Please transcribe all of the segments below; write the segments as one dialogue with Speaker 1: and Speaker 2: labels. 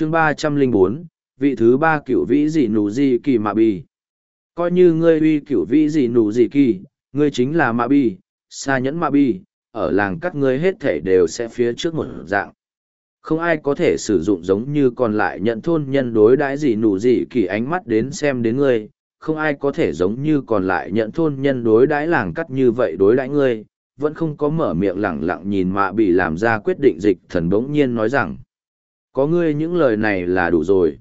Speaker 1: chương ba trăm linh bốn, vị thứ ba cựu vĩ dị nụ dị kỳ mạ bì. Coi như ngươi uy cựu vĩ dị nụ dị kỳ, ngươi chính là mạ bì xa nhẫn mạ bì, ở làng cắt ngươi hết thể đều sẽ phía trước một dạng. Không ai có thể sử dụng giống như còn lại nhận thôn nhân đối đãi gì nụ gì kỳ ánh mắt đến xem đến ngươi. Không ai có thể giống như còn lại nhận thôn nhân đối đãi làng cắt như vậy đối đãi ngươi. Vẫn không có mở miệng lẳng lặng nhìn mạ bị làm ra quyết định dịch thần bỗng nhiên nói rằng có ngươi những lời này là đủ rồi.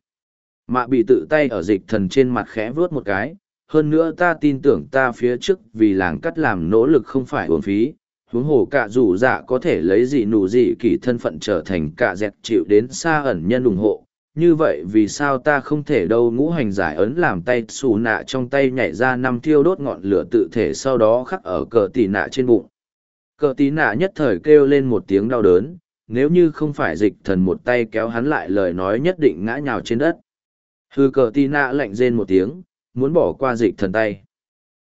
Speaker 1: Mạ bị tự tay ở dịch thần trên mặt khẽ vuốt một cái, hơn nữa ta tin tưởng ta phía trước vì làng cắt làm nỗ lực không phải uổng phí, huống hồ cả dù dạ có thể lấy gì nụ gì kỳ thân phận trở thành cả dẹt chịu đến xa ẩn nhân ủng hộ, như vậy vì sao ta không thể đâu ngũ hành giải ấn làm tay xù nạ trong tay nhảy ra năm thiêu đốt ngọn lửa tự thể sau đó khắc ở cờ tì nạ trên bụng. Cờ tì nạ nhất thời kêu lên một tiếng đau đớn nếu như không phải dịch thần một tay kéo hắn lại lời nói nhất định ngã nhào trên đất. Hư cờ tì nạ lạnh rên một tiếng, muốn bỏ qua dịch thần tay.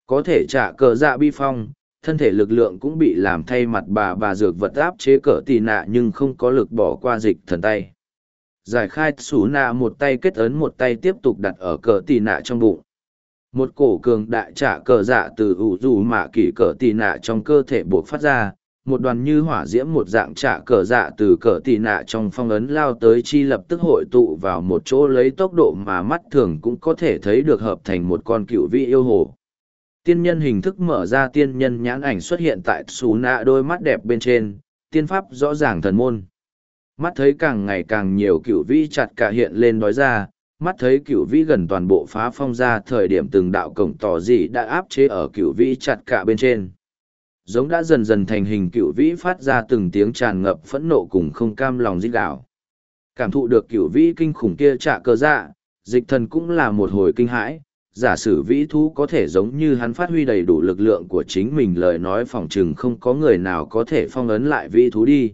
Speaker 1: Có thể trả cờ dạ bi phong, thân thể lực lượng cũng bị làm thay mặt bà bà dược vật áp chế cờ tì nạ nhưng không có lực bỏ qua dịch thần tay. Giải khai xú nạ một tay kết ấn một tay tiếp tục đặt ở cờ tì nạ trong bụng. Một cổ cường đại trả cờ dạ từ ủ dù mạ kỷ cờ tì nạ trong cơ thể buộc phát ra một đoàn như hỏa diễm một dạng trả cờ dạ từ cờ tì nạ trong phong ấn lao tới chi lập tức hội tụ vào một chỗ lấy tốc độ mà mắt thường cũng có thể thấy được hợp thành một con cựu vị yêu hồ. Tiên nhân hình thức mở ra tiên nhân nhãn ảnh xuất hiện tại xù nạ đôi mắt đẹp bên trên, tiên pháp rõ ràng thần môn. Mắt thấy càng ngày càng nhiều cựu vĩ chặt cả hiện lên nói ra, mắt thấy cựu vĩ gần toàn bộ phá phong ra thời điểm từng đạo cổng tỏ dị đã áp chế ở cựu vĩ chặt cả bên trên giống đã dần dần thành hình cựu vĩ phát ra từng tiếng tràn ngập phẫn nộ cùng không cam lòng dích đạo cảm thụ được cựu vĩ kinh khủng kia trả cơ dạ dịch thần cũng là một hồi kinh hãi giả sử vĩ thú có thể giống như hắn phát huy đầy đủ lực lượng của chính mình lời nói phỏng chừng không có người nào có thể phong ấn lại vĩ thú đi.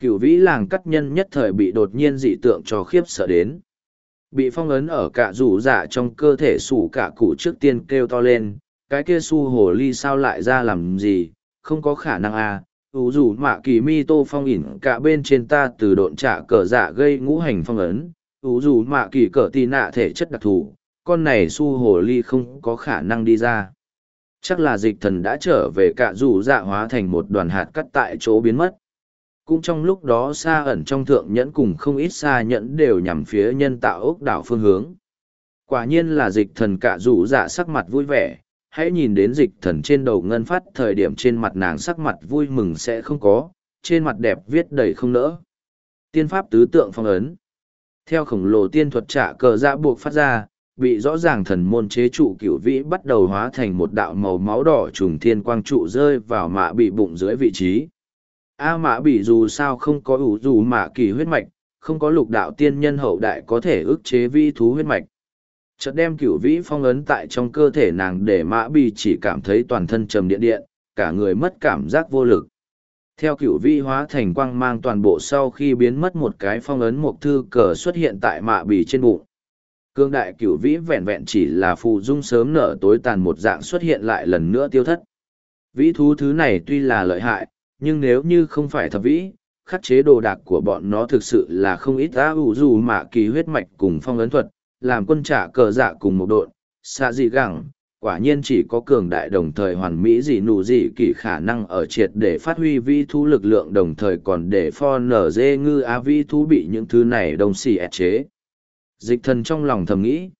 Speaker 1: Cựu vĩ làng cắt nhân nhất thời bị đột nhiên dị tượng cho khiếp sợ đến. Bị phong ấn ở cả rủ dạ trong cơ thể sủ cả cụ trước tiên kêu to lên, cái kia su hồ ly sao lại ra làm gì, không có khả năng à, ủ dù mạ kỳ mi tô phong ỉn cả bên trên ta từ độn trả cờ giả gây ngũ hành phong ấn, ủ dù mạ kỳ cờ tì nạ thể chất đặc thù con này su hồ ly không có khả năng đi ra. Chắc là dịch thần đã trở về cả dù dạ hóa thành một đoàn hạt cắt tại chỗ biến mất. Cũng trong lúc đó xa ẩn trong thượng nhẫn cùng không ít xa nhẫn đều nhằm phía nhân tạo ốc đảo phương hướng. Quả nhiên là dịch thần cả dù dạ sắc mặt vui vẻ hãy nhìn đến dịch thần trên đầu ngân phát thời điểm trên mặt nàng sắc mặt vui mừng sẽ không có trên mặt đẹp viết đầy không nỡ tiên pháp tứ tượng phong ấn theo khổng lồ tiên thuật trả cờ dạ buộc phát ra bị rõ ràng thần môn chế trụ cửu vĩ bắt đầu hóa thành một đạo màu máu đỏ trùng thiên quang trụ rơi vào mạ bị bụng dưới vị trí. A mạ bị dù sao không có ủ dù mạ kỳ huyết mạch, không có lục đạo tiên nhân hậu đại có thể ức chế vi thú huyết mạch. Chợt đem cửu vĩ phong ấn tại trong cơ thể nàng để mã bì chỉ cảm thấy toàn thân trầm điện điện, cả người mất cảm giác vô lực. Theo cửu vĩ hóa thành quang mang toàn bộ sau khi biến mất một cái phong ấn một thư cờ xuất hiện tại mạ bì trên bụng cương đại cửu vĩ vẹn vẹn chỉ là phù dung sớm nở tối tàn một dạng xuất hiện lại lần nữa tiêu thất. Vĩ thú thứ này tuy là lợi hại, nhưng nếu như không phải thập vĩ, khắc chế đồ đạc của bọn nó thực sự là không ít á ủ dù mạ kỳ huyết mạch cùng phong ấn thuật, làm quân trả cờ dạ cùng một đội, xạ dị gẳng, quả nhiên chỉ có cường đại đồng thời hoàn mỹ gì nụ gì kỷ khả năng ở triệt để phát huy vi thú lực lượng đồng thời còn để pho nở dê ngư á vi thú bị những thứ này đồng xì ép chế Dịch thần trong lòng thầm nghĩ.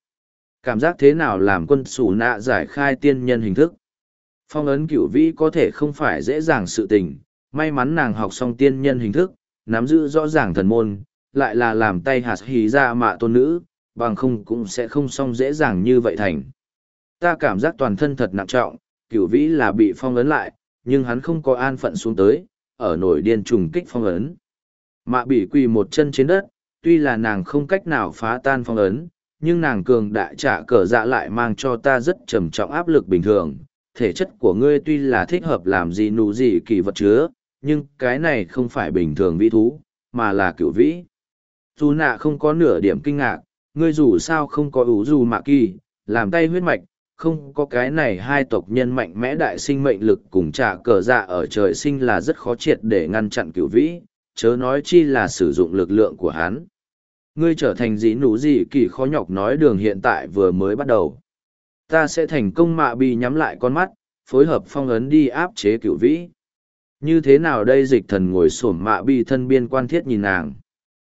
Speaker 1: Cảm giác thế nào làm quân sủ nạ giải khai tiên nhân hình thức. Phong ấn cửu vĩ có thể không phải dễ dàng sự tình, may mắn nàng học xong tiên nhân hình thức, nắm giữ rõ ràng thần môn, lại là làm tay hạt hí ra mạ tôn nữ, bằng không cũng sẽ không xong dễ dàng như vậy thành. Ta cảm giác toàn thân thật nặng trọng, cửu vĩ là bị phong ấn lại, nhưng hắn không có an phận xuống tới, ở nổi điên trùng kích phong ấn. Mạ bị quỳ một chân trên đất, tuy là nàng không cách nào phá tan phong ấn, nhưng nàng cường đại trả cờ dạ lại mang cho ta rất trầm trọng áp lực bình thường. Thể chất của ngươi tuy là thích hợp làm gì nụ gì kỳ vật chứa, nhưng cái này không phải bình thường vĩ thú, mà là cựu vĩ. Dù nạ không có nửa điểm kinh ngạc, ngươi dù sao không có ủ dù mạ kỳ, làm tay huyết mạch, không có cái này hai tộc nhân mạnh mẽ đại sinh mệnh lực cùng trả cờ dạ ở trời sinh là rất khó triệt để ngăn chặn cựu vĩ, chớ nói chi là sử dụng lực lượng của hắn. Ngươi trở thành dĩ nụ gì kỳ khó nhọc nói đường hiện tại vừa mới bắt đầu. Ta sẽ thành công mạ bị nhắm lại con mắt, phối hợp phong ấn đi áp chế cựu vĩ. Như thế nào đây dịch thần ngồi xổm mạ bị thân biên quan thiết nhìn nàng.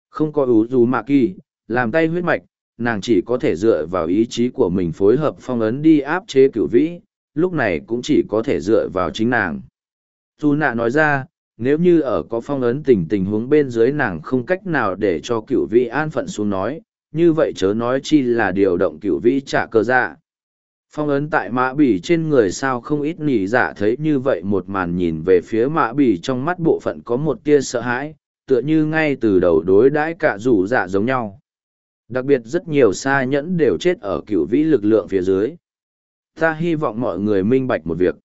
Speaker 1: Không có ủ dù mạ kỳ, làm tay huyết mạch, nàng chỉ có thể dựa vào ý chí của mình phối hợp phong ấn đi áp chế cửu vĩ, lúc này cũng chỉ có thể dựa vào chính nàng. Dù nạ nói ra, nếu như ở có phong ấn tình tình huống bên dưới nàng không cách nào để cho cửu vĩ an phận xuống nói, như vậy chớ nói chi là điều động cửu vĩ trả cơ dạ. Phong ấn tại mã bỉ trên người sao không ít nỉ dạ thấy như vậy một màn nhìn về phía mã bỉ trong mắt bộ phận có một tia sợ hãi, tựa như ngay từ đầu đối đãi cả rủ dạ giống nhau. Đặc biệt rất nhiều xa nhẫn đều chết ở cựu vĩ lực lượng phía dưới. Ta hy vọng mọi người minh bạch một việc.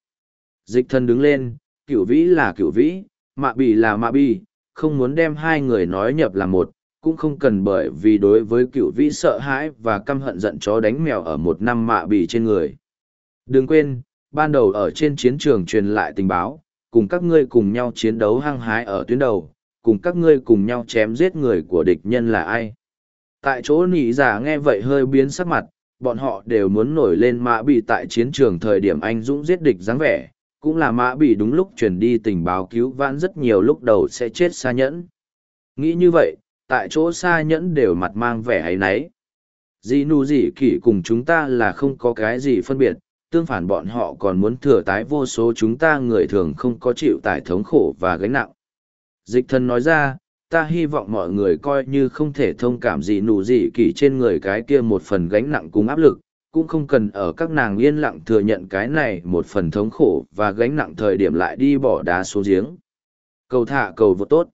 Speaker 1: Dịch thân đứng lên, cựu vĩ là cựu vĩ, mạ bì là mạ bì, không muốn đem hai người nói nhập là một, cũng không cần bởi vì đối với cựu vĩ sợ hãi và căm hận giận chó đánh mèo ở một năm mạ bì trên người. Đừng quên, ban đầu ở trên chiến trường truyền lại tình báo, cùng các ngươi cùng nhau chiến đấu hăng hái ở tuyến đầu, cùng các ngươi cùng nhau chém giết người của địch nhân là ai. Tại chỗ nỉ giả nghe vậy hơi biến sắc mặt, bọn họ đều muốn nổi lên mã bị tại chiến trường thời điểm anh dũng giết địch dáng vẻ, cũng là mã bị đúng lúc truyền đi tình báo cứu vãn rất nhiều lúc đầu sẽ chết xa nhẫn. Nghĩ như vậy, tại chỗ xa nhẫn đều mặt mang vẻ hay nấy. Dì nu dì kỷ cùng chúng ta là không có cái gì phân biệt, tương phản bọn họ còn muốn thừa tái vô số chúng ta người thường không có chịu tải thống khổ và gánh nặng. Dịch thần nói ra, ta hy vọng mọi người coi như không thể thông cảm gì nụ gì kỳ trên người cái kia một phần gánh nặng cùng áp lực, cũng không cần ở các nàng yên lặng thừa nhận cái này một phần thống khổ và gánh nặng thời điểm lại đi bỏ đá xuống giếng. Cầu thả cầu vô tốt.